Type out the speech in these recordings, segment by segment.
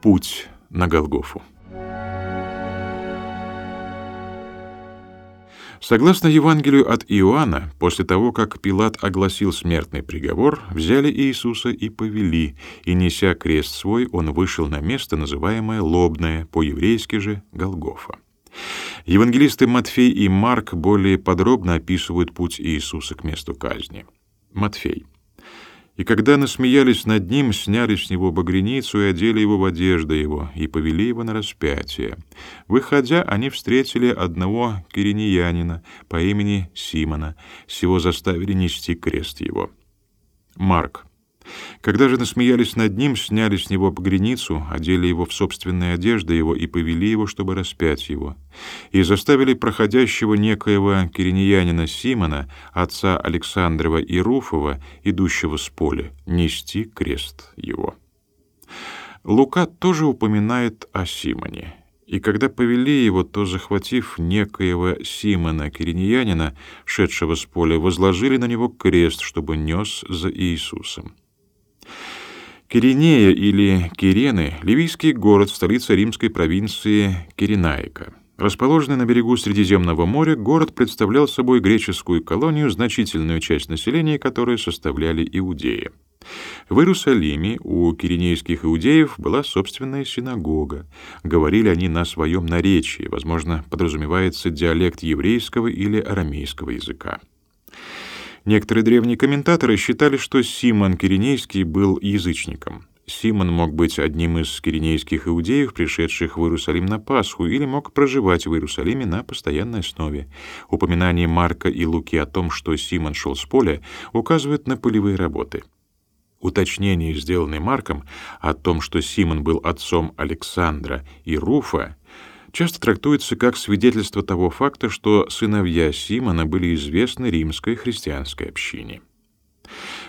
Путь на Голгофу. Согласно Евангелию от Иоанна, после того, как Пилат огласил смертный приговор, взяли Иисуса и повели, и, неся крест свой, он вышел на место, называемое Лобное, по-еврейски же Голгофа. Евангелисты Матфей и Марк более подробно описывают путь Иисуса к месту казни. Матфей — и когда насмеялись над ним, сняли с него багряницу и одели его в одежды его, и повели его на распятие. Выходя, они встретили одного кириньянина по имени Симона, сего заставили нести крест его. Марк. Когда же насмеялись над ним, сняли с него погреницу, одели его в собственные одежды его и повели его, чтобы распять его. И заставили проходящего некоего кириньянина Симона, отца Александрова и Руфова, идущего с поля, нести крест его. Лука тоже упоминает о Симоне. И когда повели его, то, захватив некоего Симона Кириньянина, шедшего с поля, возложили на него крест, чтобы нес за Иисусом. Киринея или Кирены — ливийский город в столице римской провинции Киренаика. Расположенный на берегу Средиземного моря, город представлял собой греческую колонию, значительную часть населения которой составляли иудеи. В Иерусалиме у киринейских иудеев была собственная синагога. Говорили они на своем наречии, возможно, подразумевается диалект еврейского или арамейского языка. Некоторые древние комментаторы считали, что Симон Киринейский был язычником. Симон мог быть одним из киринейских иудеев, пришедших в Иерусалим на Пасху, или мог проживать в Иерусалиме на постоянной основе. Упоминание Марка и Луки о том, что Симон шел с поля, указывает на полевые работы. Уточнение, сделанное Марком, о том, что Симон был отцом Александра и Руфа, часто трактуется как свидетельство того факта, что сыновья Симона были известны римской христианской общине.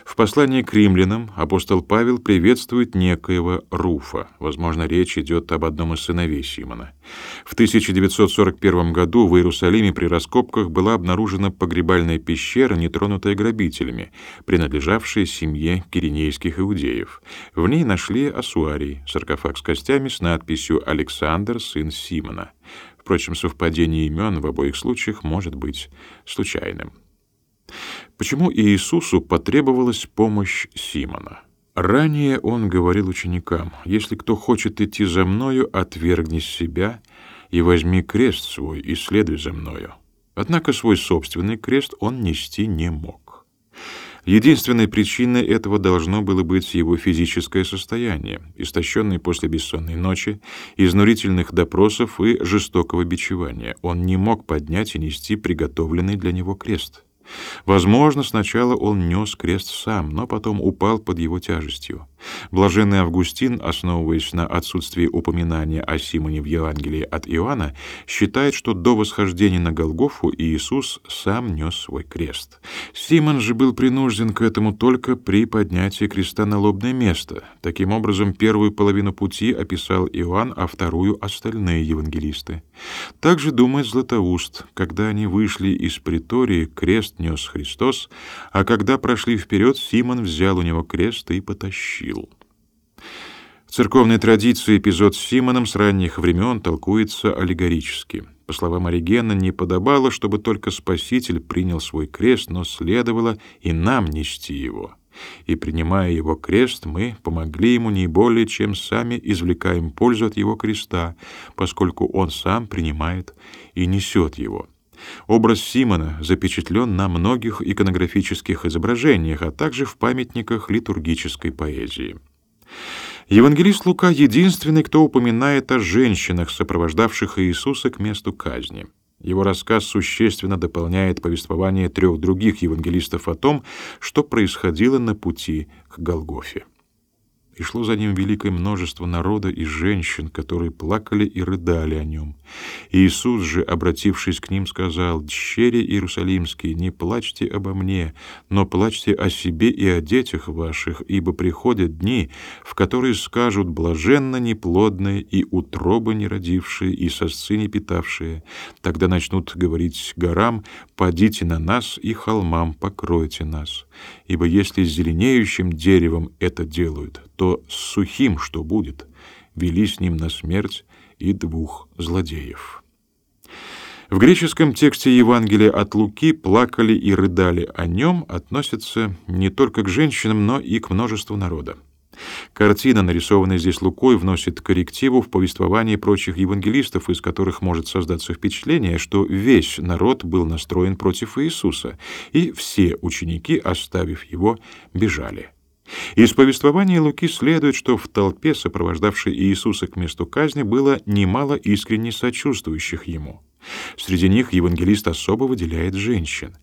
В послании к римлянам апостол Павел приветствует некоего Руфа. Возможно, речь идет об одном из сыновей Симона. В 1941 году в Иерусалиме при раскопках была обнаружена погребальная пещера, нетронутая грабителями, принадлежавшая семье киринейских иудеев. В ней нашли асуарий, саркофаг с костями с надписью «Александр, сын Симона». Впрочем, совпадение имен в обоих случаях может быть случайным. Почему Иисусу потребовалась помощь Симона? Ранее он говорил ученикам, «Если кто хочет идти за мною, отвергни себя и возьми крест свой и следуй за мною». Однако свой собственный крест он нести не мог. Единственной причиной этого должно было быть его физическое состояние, истощенное после бессонной ночи, изнурительных допросов и жестокого бичевания. Он не мог поднять и нести приготовленный для него крест. Возможно, сначала он нес крест сам, но потом упал под его тяжестью. Блаженный Августин, основываясь на отсутствии упоминания о Симоне в Евангелии от Иоанна, считает, что до восхождения на Голгофу Иисус сам нес свой крест. Симон же был принужден к этому только при поднятии креста на лобное место. Таким образом, первую половину пути описал Иоанн, а вторую — остальные евангелисты. Также думает Златоуст, когда они вышли из притории, крест нес Христос, а когда прошли вперед, Симон взял у него крест и потащил. В церковной традиции эпизод с Симоном с ранних времен толкуется аллегорически. По словам Оригена, не подобало, чтобы только Спаситель принял свой крест, но следовало и нам нести его. И, принимая его крест, мы помогли ему не более, чем сами извлекаем пользу от его креста, поскольку он сам принимает и несет его. Образ Симона запечатлен на многих иконографических изображениях, а также в памятниках литургической поэзии. Евангелист Лука единственный, кто упоминает о женщинах, сопровождавших Иисуса к месту казни. Его рассказ существенно дополняет повествование трех других евангелистов о том, что происходило на пути к Голгофе и шло за ним великое множество народа и женщин, которые плакали и рыдали о нем. Иисус же, обратившись к ним, сказал, «Дщери Иерусалимские, не плачьте обо мне, но плачьте о себе и о детях ваших, ибо приходят дни, в которые скажут, блаженно неплодные и утробы не родившие, и сосцы не питавшие. Тогда начнут говорить горам, падите на нас, и холмам покройте нас. Ибо если с зеленеющим деревом это делают, то с сухим что будет? вели с ним на смерть и двух злодеев. В греческом тексте Евангелия от Луки плакали и рыдали о нем относятся не только к женщинам, но и к множеству народа. Картина, нарисованная здесь Лукой, вносит коррективу в повествование прочих евангелистов, из которых может создаться впечатление, что весь народ был настроен против Иисуса, и все ученики, оставив его, бежали. Из повествования Луки следует, что в толпе, сопровождавшей Иисуса к месту казни, было немало искренне сочувствующих ему. Среди них евангелист особо выделяет женщин.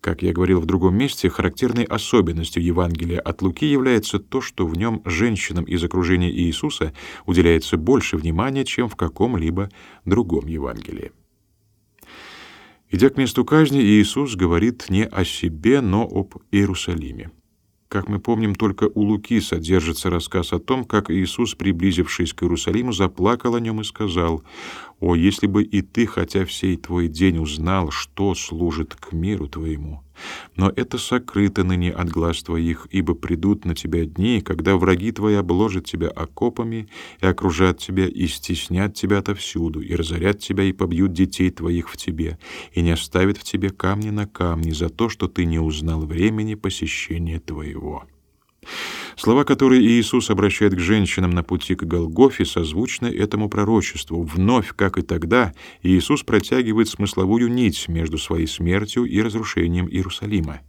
Как я говорил в другом месте, характерной особенностью Евангелия от Луки является то, что в нем женщинам из окружения Иисуса уделяется больше внимания, чем в каком-либо другом Евангелии. Идя к месту казни, Иисус говорит не о себе, но об Иерусалиме. Как мы помним, только у Луки содержится рассказ о том, как Иисус, приблизившись к Иерусалиму, заплакал о нем и сказал, «О, если бы и ты, хотя всей твой день, узнал, что служит к миру твоему! Но это сокрыто ныне от глаз твоих, ибо придут на тебя дни, когда враги твои обложат тебя окопами и окружат тебя, и стеснят тебя отовсюду, и разорят тебя, и побьют детей твоих в тебе, и не оставят в тебе камни на камни за то, что ты не узнал времени посещения твоего». Слова, которые Иисус обращает к женщинам на пути к Голгофе, созвучны этому пророчеству. Вновь, как и тогда, Иисус протягивает смысловую нить между своей смертью и разрушением Иерусалима.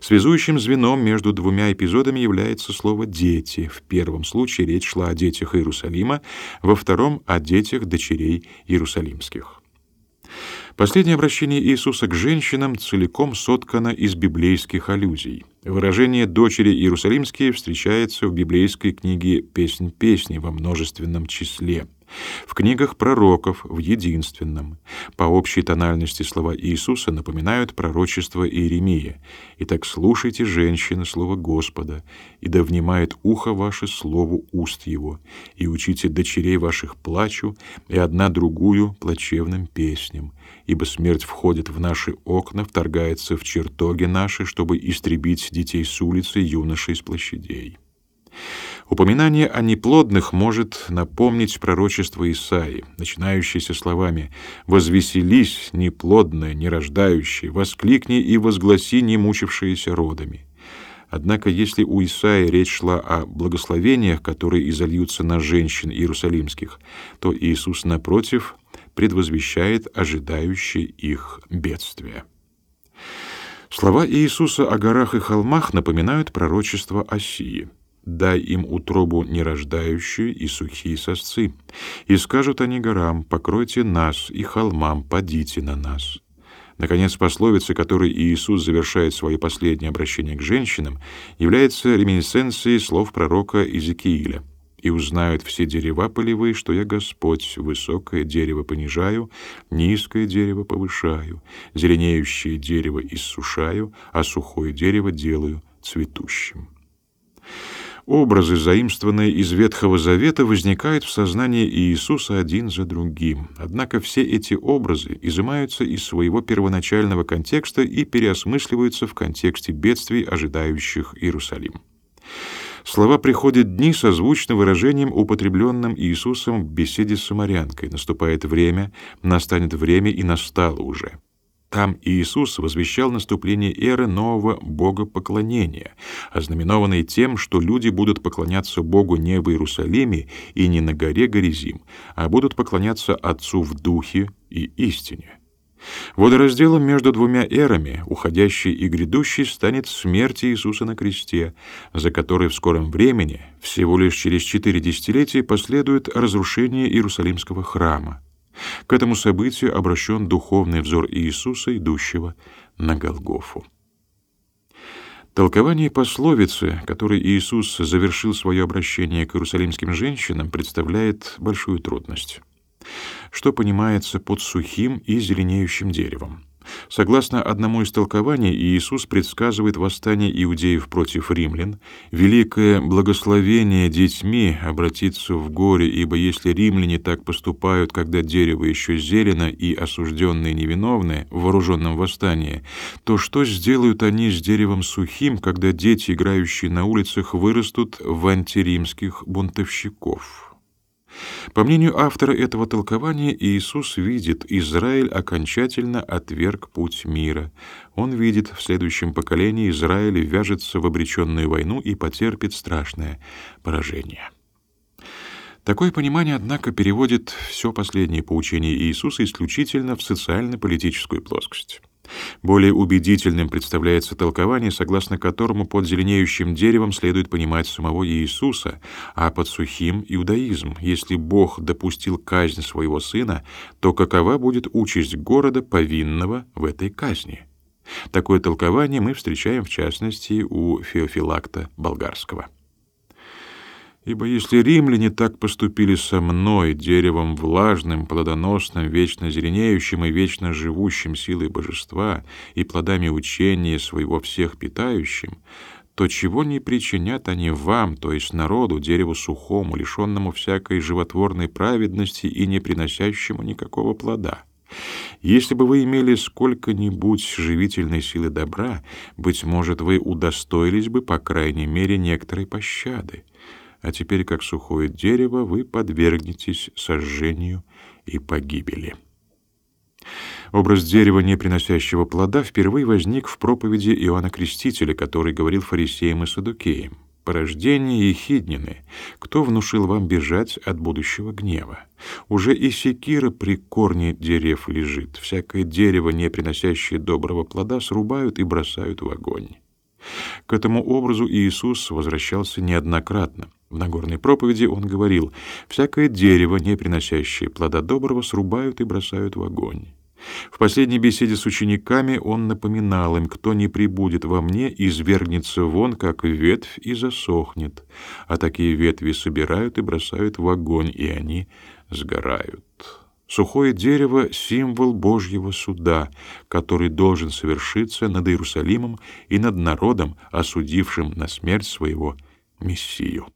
Связующим звеном между двумя эпизодами является слово «дети». В первом случае речь шла о детях Иерусалима, во втором — о детях дочерей Иерусалимских. Последнее обращение Иисуса к женщинам целиком соткано из библейских аллюзий. Выражение «дочери Иерусалимские» встречается в библейской книге «Песнь песни» во множественном числе. В книгах пророков в единственном. По общей тональности слова Иисуса напоминают пророчество Иеремии. «Итак слушайте, женщины, слово Господа, и да внимает ухо ваше слову уст его, и учите дочерей ваших плачу, и одна другую плачевным песням, ибо смерть входит в наши окна, вторгается в чертоги наши, чтобы истребить детей с улицы, юношей с площадей». Упоминание о неплодных может напомнить пророчество Исаии, начинающееся словами «Возвеселись, неплодная, нерождающая, воскликни и возгласи, не мучившиеся родами». Однако, если у Исаии речь шла о благословениях, которые изольются на женщин иерусалимских, то Иисус, напротив, предвозвещает ожидающие их бедствия. Слова Иисуса о горах и холмах напоминают пророчество Осии — дай им утробу нерождающую и сухие сосцы. И скажут они горам, покройте нас, и холмам, падите на нас». Наконец, пословица, которой Иисус завершает свое последнее обращение к женщинам, является реминесценцией слов пророка Иезекииля. «И узнают все дерева полевые, что я Господь, высокое дерево понижаю, низкое дерево повышаю, зеленеющее дерево иссушаю, а сухое дерево делаю цветущим». Образы, заимствованные из Ветхого Завета, возникают в сознании Иисуса один за другим. Однако все эти образы изымаются из своего первоначального контекста и переосмысливаются в контексте бедствий, ожидающих Иерусалим. Слова «приходят дни» созвучны выражением, употребленным Иисусом в беседе с самарянкой. «Наступает время, настанет время и настало уже». Там Иисус возвещал наступление эры нового богопоклонения, ознаменованной тем, что люди будут поклоняться Богу не в Иерусалиме и не на горе Горизим, а будут поклоняться Отцу в духе и истине. Водоразделом между двумя эрами, уходящей и грядущей, станет смерть Иисуса на кресте, за которой в скором времени, всего лишь через четыре десятилетия, последует разрушение Иерусалимского храма. К этому событию обращен духовный взор Иисуса, идущего на Голгофу. Толкование пословицы, которой Иисус завершил свое обращение к иерусалимским женщинам, представляет большую трудность. Что понимается под сухим и зеленеющим деревом? Согласно одному из толкований, Иисус предсказывает восстание иудеев против римлян, великое благословение детьми обратиться в горе, ибо если римляне так поступают, когда дерево еще зелено и осужденные невиновны в вооруженном восстании, то что сделают они с деревом сухим, когда дети, играющие на улицах, вырастут в антиримских бунтовщиков? По мнению автора этого толкования, Иисус видит, Израиль окончательно отверг путь мира. Он видит, в следующем поколении Израиль вяжется в обреченную войну и потерпит страшное поражение. Такое понимание, однако, переводит все последнее поучение Иисуса исключительно в социально-политическую плоскость. Более убедительным представляется толкование, согласно которому под зеленеющим деревом следует понимать самого Иисуса, а под сухим — иудаизм. Если Бог допустил казнь своего сына, то какова будет участь города, повинного в этой казни? Такое толкование мы встречаем, в частности, у Феофилакта Болгарского. Ибо если римляне так поступили со мной, деревом влажным, плодоносным, вечно зеленеющим и вечно живущим силой божества и плодами учения своего всех питающим, то чего не причинят они вам, то есть народу, дереву сухому, лишенному всякой животворной праведности и не приносящему никакого плода? Если бы вы имели сколько-нибудь живительной силы добра, быть может, вы удостоились бы, по крайней мере, некоторой пощады а теперь, как сухое дерево, вы подвергнетесь сожжению и погибели. Образ дерева, не приносящего плода, впервые возник в проповеди Иоанна Крестителя, который говорил фарисеям и садукеям. «Порождение ехиднины, кто внушил вам бежать от будущего гнева? Уже и секира при корне дерев лежит. Всякое дерево, не приносящее доброго плода, срубают и бросают в огонь». К этому образу Иисус возвращался неоднократно. В Нагорной проповеди он говорил, «Всякое дерево, не приносящее плода доброго, срубают и бросают в огонь». В последней беседе с учениками он напоминал им, кто не прибудет во мне, извергнется вон, как ветвь, и засохнет, а такие ветви собирают и бросают в огонь, и они сгорают. Сухое дерево — символ Божьего суда, который должен совершиться над Иерусалимом и над народом, осудившим на смерть своего Мессию.